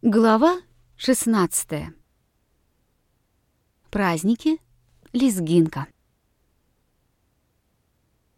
Глава 16. Праздники. Лезгинка.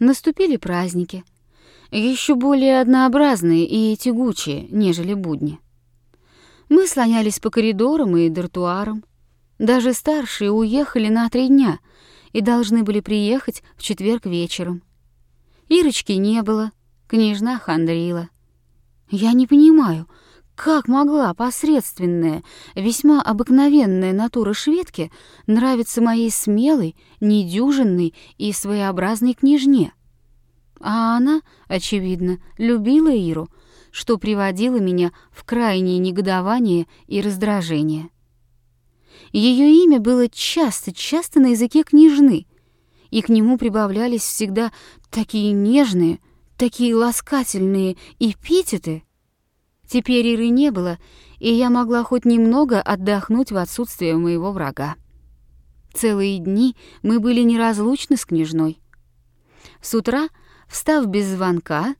Наступили праздники, еще более однообразные и тягучие, нежели будни. Мы слонялись по коридорам и дартуарам. Даже старшие уехали на три дня и должны были приехать в четверг вечером. Ирочки не было, княжна хандрила. Я не понимаю, как могла посредственная, весьма обыкновенная натура шведки нравиться моей смелой, недюжинной и своеобразной княжне? А она, очевидно, любила Иру, что приводило меня в крайнее негодование и раздражение. Ее имя было часто-часто на языке княжны, и к нему прибавлялись всегда такие нежные, такие ласкательные эпитеты — Теперь Иры не было, и я могла хоть немного отдохнуть в отсутствие моего врага. Целые дни мы были неразлучны с княжной. С утра, встав без звонка,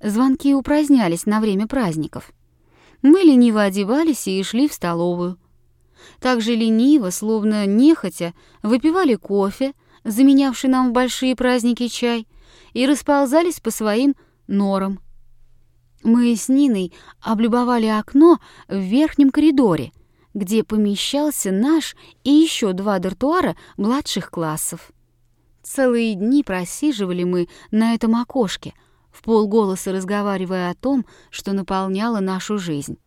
звонки упразднялись на время праздников. Мы лениво одевались и шли в столовую. Так же лениво, словно нехотя, выпивали кофе, заменявший нам в большие праздники чай, и расползались по своим норам — мы с Ниной облюбовали окно в верхнем коридоре, где помещался наш и еще два дартуара младших классов. Целые дни просиживали мы на этом окошке, в полголоса разговаривая о том, что наполняло нашу жизнь.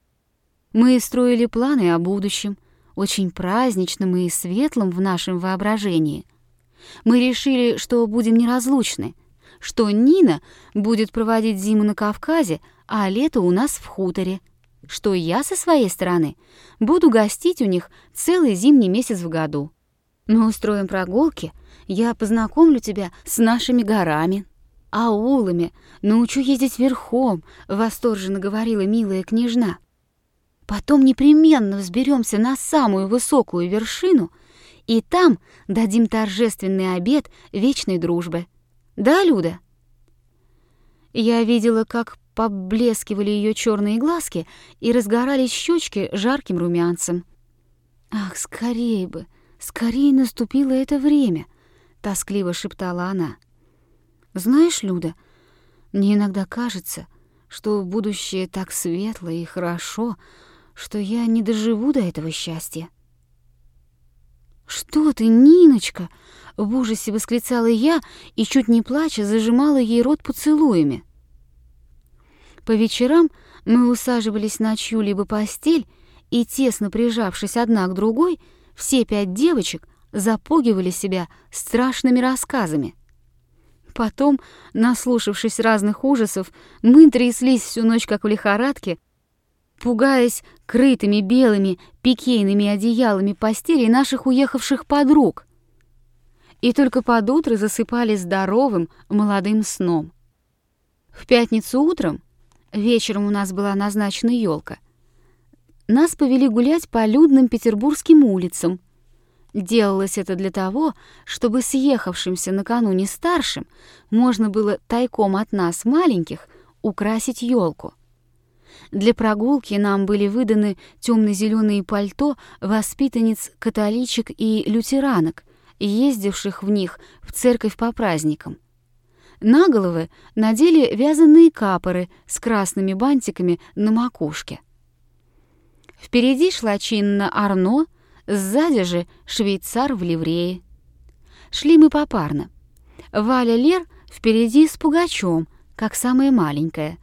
Мы строили планы о будущем, очень праздничном и светлом в нашем воображении. Мы решили, что будем неразлучны, что Нина будет проводить зиму на Кавказе, а лето у нас в хуторе, что я со своей стороны буду гостить у них целый зимний месяц в году. Мы устроим прогулки, я познакомлю тебя с нашими горами, аулами, научу ездить верхом, восторженно говорила милая княжна. Потом непременно взберемся на самую высокую вершину и там дадим торжественный обед вечной дружбы. Да, Люда? Я видела, как поблескивали ее черные глазки и разгорались щечки жарким румянцем. «Ах, скорее бы, скорее наступило это время!» — тоскливо шептала она. «Знаешь, Люда, мне иногда кажется, что будущее так светло и хорошо, что я не доживу до этого счастья». «Что ты, Ниночка?» — в ужасе восклицала я и, чуть не плача, зажимала ей рот поцелуями. По вечерам мы усаживались на чью-либо постель и, тесно прижавшись одна к другой, все пять девочек запугивали себя страшными рассказами. Потом, наслушавшись разных ужасов, мы тряслись всю ночь как в лихорадке, пугаясь крытыми белыми пикейными одеялами постели наших уехавших подруг. И только под утро засыпали здоровым молодым сном. В пятницу утром Вечером у нас была назначена елка. Нас повели гулять по людным петербургским улицам. Делалось это для того, чтобы съехавшимся накануне старшим можно было тайком от нас, маленьких, украсить елку. Для прогулки нам были выданы темно-зеленые пальто воспитанниц католичек и лютеранок, ездивших в них в церковь по праздникам. На головы надели вязаные капоры с красными бантиками на макушке. Впереди шла чинно Арно, сзади же швейцар в ливрее. Шли мы попарно. Валя Лер впереди с Пугачем, как самая маленькая.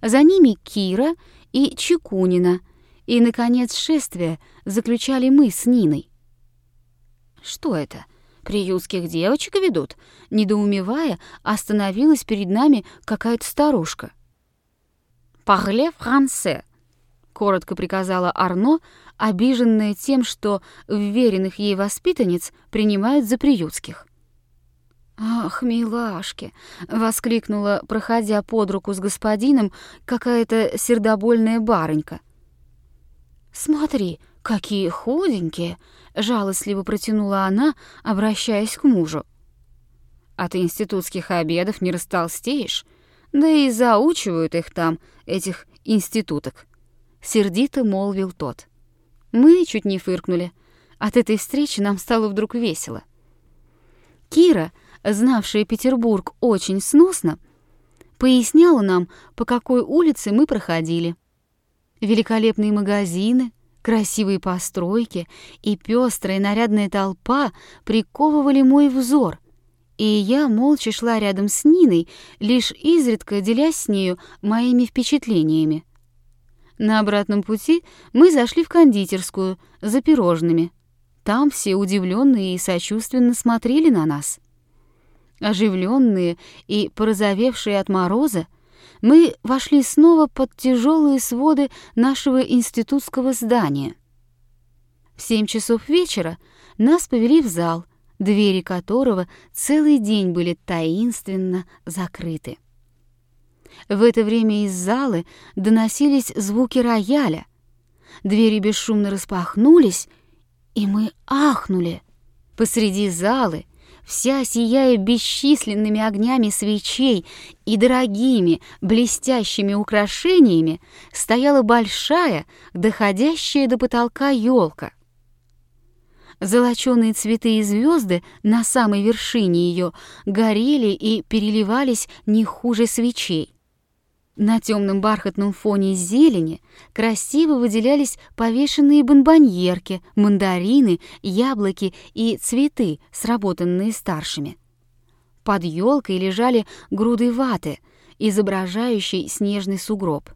За ними Кира и Чекунина. И, наконец, шествие заключали мы с Ниной. «Что это?» Приютских девочек ведут?» Недоумевая, остановилась перед нами какая-то старушка. «Парле франце», — коротко приказала Арно, обиженная тем, что вверенных ей воспитанниц принимают за приютских. «Ах, милашки!» — воскликнула, проходя под руку с господином, какая-то сердобольная барынька. «Смотри, какие худенькие!» жалостливо протянула она, обращаясь к мужу. От институтских обедов не растолстеешь, да и заучивают их там, этих институток. сердито молвил тот. Мы чуть не фыркнули. От этой встречи нам стало вдруг весело. Кира, знавшая Петербург очень сносно, поясняла нам, по какой улице мы проходили. Великолепные магазины, красивые постройки и пестрая нарядная толпа приковывали мой взор, и я молча шла рядом с Ниной, лишь изредка делясь с нею моими впечатлениями. На обратном пути мы зашли в кондитерскую за пирожными. Там все удивленные и сочувственно смотрели на нас. Оживленные и порозовевшие от мороза, мы вошли снова под тяжелые своды нашего институтского здания. В семь часов вечера нас повели в зал, двери которого целый день были таинственно закрыты. В это время из залы доносились звуки рояля. Двери бесшумно распахнулись, и мы ахнули. Посреди залы, вся сияя бесчисленными огнями свечей и дорогими блестящими украшениями, стояла большая, доходящая до потолка елка. Золоченые цветы и звезды на самой вершине ее горели и переливались не хуже свечей. На темном бархатном фоне зелени красиво выделялись повешенные бонбоньерки, мандарины, яблоки и цветы, сработанные старшими. Под елкой лежали груды ваты, изображающей снежный сугроб.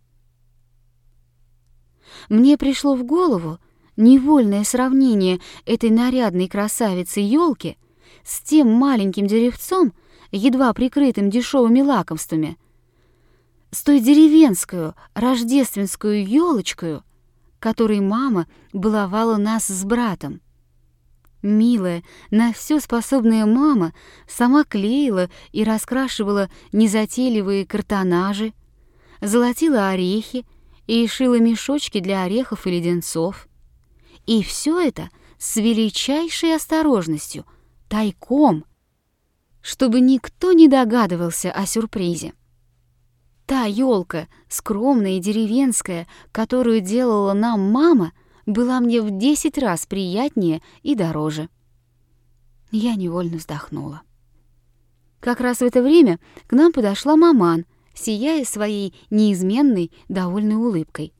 Мне пришло в голову невольное сравнение этой нарядной красавицы елки с тем маленьким деревцом, едва прикрытым дешевыми лакомствами — с той деревенскую рождественскую елочкою, которой мама баловала нас с братом. Милая, на все способная мама сама клеила и раскрашивала незатейливые картонажи, золотила орехи и шила мешочки для орехов и леденцов. И все это с величайшей осторожностью, тайком, чтобы никто не догадывался о сюрпризе. Та елка, скромная и деревенская, которую делала нам мама, была мне в десять раз приятнее и дороже. Я невольно вздохнула. Как раз в это время к нам подошла маман, сияя своей неизменной, довольной улыбкой.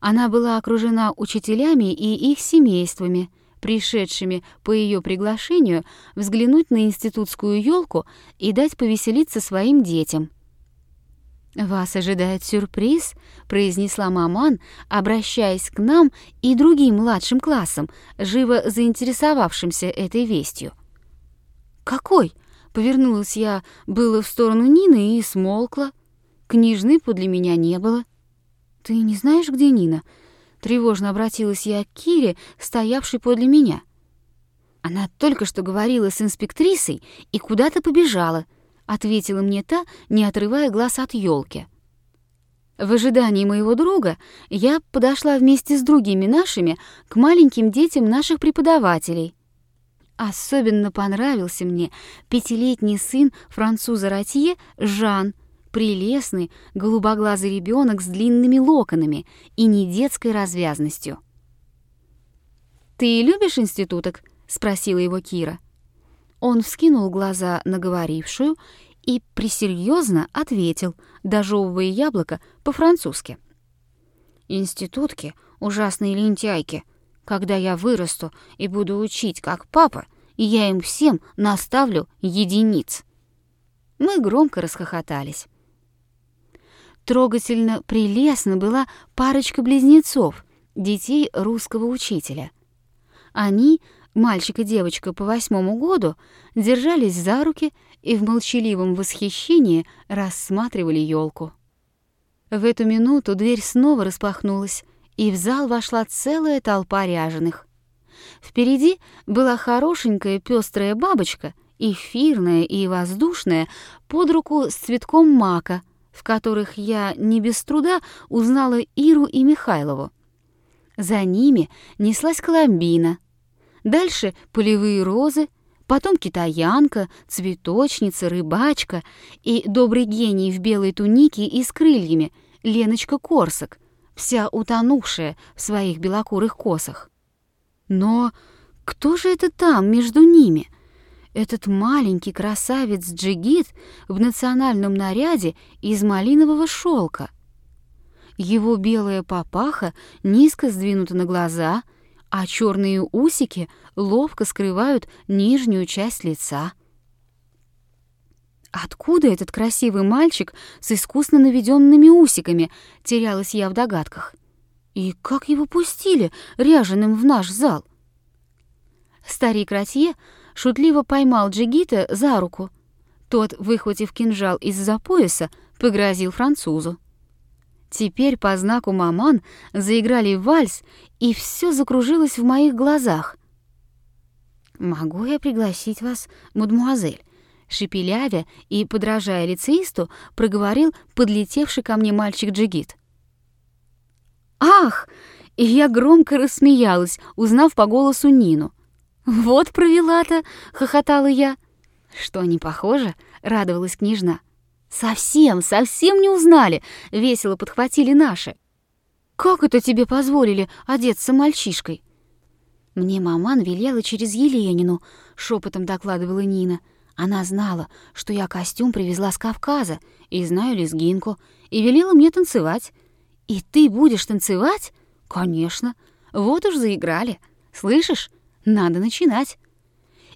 Она была окружена учителями и их семействами, пришедшими по ее приглашению взглянуть на институтскую елку и дать повеселиться своим детям — «Вас ожидает сюрприз», — произнесла маман, обращаясь к нам и другим младшим классам, живо заинтересовавшимся этой вестью. «Какой?» — повернулась я было в сторону Нины и смолкла. Книжны подле меня не было. «Ты не знаешь, где Нина?» Тревожно обратилась я к Кире, стоявшей подле меня. Она только что говорила с инспектрисой и куда-то побежала —— ответила мне та, не отрывая глаз от елки. В ожидании моего друга я подошла вместе с другими нашими к маленьким детям наших преподавателей. Особенно понравился мне пятилетний сын француза Ратье Жан, прелестный голубоглазый ребенок с длинными локонами и недетской развязностью. «Ты любишь институток?» — спросила его Кира. Он вскинул глаза на говорившую и присерьезно ответил, дожевывая яблоко по-французски. «Институтки — ужасные лентяйки. Когда я вырасту и буду учить, как папа, я им всем наставлю единиц». Мы громко расхохотались. Трогательно прелестно была парочка близнецов, детей русского учителя. Они Мальчик и девочка по восьмому году держались за руки и в молчаливом восхищении рассматривали елку. В эту минуту дверь снова распахнулась, и в зал вошла целая толпа ряженых. Впереди была хорошенькая пестрая бабочка, эфирная и воздушная, под руку с цветком мака, в которых я не без труда узнала Иру и Михайлову. За ними неслась Коломбина, Дальше полевые розы, потом китаянка, цветочница, рыбачка и добрый гений в белой тунике и с крыльями, Леночка Корсак, вся утонувшая в своих белокурых косах. Но кто же это там между ними? Этот маленький красавец Джигит в национальном наряде из малинового шелка. Его белая папаха низко сдвинута на глаза, а черные усики ловко скрывают нижнюю часть лица. Откуда этот красивый мальчик с искусно наведенными усиками, терялась я в догадках. И как его пустили ряженым в наш зал? Старик Ратье шутливо поймал Джигита за руку. Тот, выхватив кинжал из-за пояса, погрозил французу. Теперь по знаку маман заиграли вальс, и все закружилось в моих глазах. «Могу я пригласить вас, мадмуазель?» Шепелявя и, подражая лицеисту, проговорил подлетевший ко мне мальчик-джигит. «Ах!» И я громко рассмеялась, узнав по голосу Нину. «Вот провела-то!» — хохотала я. «Что, не похоже?» — радовалась княжна. «Совсем, совсем не узнали!» — весело подхватили наши. «Как это тебе позволили одеться мальчишкой?» «Мне маман велела через Еленину», — шепотом докладывала Нина. Она знала, что я костюм привезла с Кавказа и знаю лезгинку, и велела мне танцевать. «И ты будешь танцевать?» «Конечно. Вот уж заиграли. Слышишь? Надо начинать»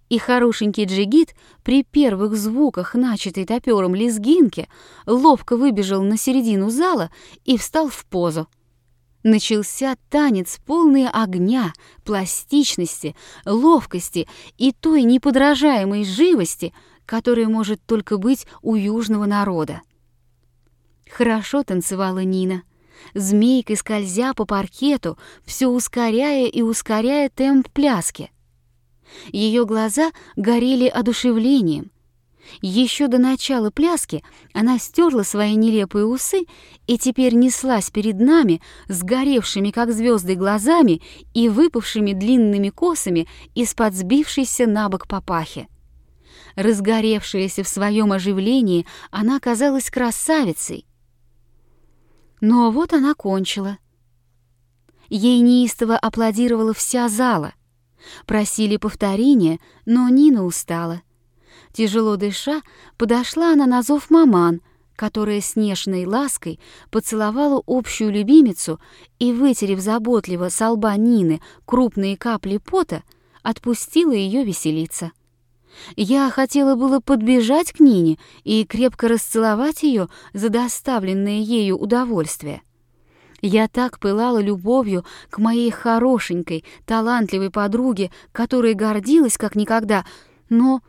и хорошенький джигит при первых звуках начатой топером лезгинки ловко выбежал на середину зала и встал в позу. Начался танец полный огня, пластичности, ловкости и той неподражаемой живости, которая может только быть у южного народа. Хорошо танцевала Нина, змейкой скользя по паркету, все ускоряя и ускоряя темп пляски. Ее глаза горели одушевлением. Еще до начала пляски она стерла свои нелепые усы и теперь неслась перед нами с горевшими, как звезды, глазами и выпавшими длинными косами из-под сбившейся на бок папахи. Разгоревшаяся в своем оживлении, она казалась красавицей. Но вот она кончила. Ей неистово аплодировала вся зала — Просили повторения, но Нина устала. Тяжело дыша, подошла она на зов маман, которая с нежной лаской поцеловала общую любимицу и, вытерев заботливо со лба Нины крупные капли пота, отпустила ее веселиться. Я хотела было подбежать к Нине и крепко расцеловать ее за доставленное ею удовольствие. Я так пылала любовью к моей хорошенькой, талантливой подруге, которой гордилась как никогда, но,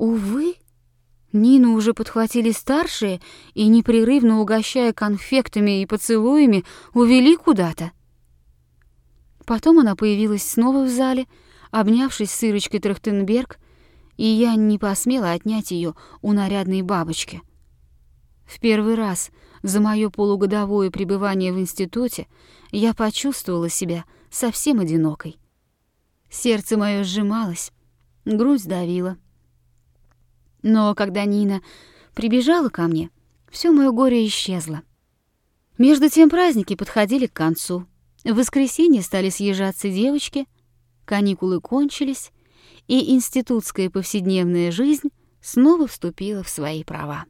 увы, Нину уже подхватили старшие и, непрерывно угощая конфектами и поцелуями, увели куда-то. Потом она появилась снова в зале, обнявшись с Ирочкой Трахтенберг, и я не посмела отнять ее у нарядной бабочки. В первый раз за мое полугодовое пребывание в институте я почувствовала себя совсем одинокой. Сердце мое сжималось, грудь давила. Но когда Нина прибежала ко мне, все мое горе исчезло. Между тем праздники подходили к концу. В воскресенье стали съезжаться девочки, каникулы кончились, и институтская повседневная жизнь снова вступила в свои права.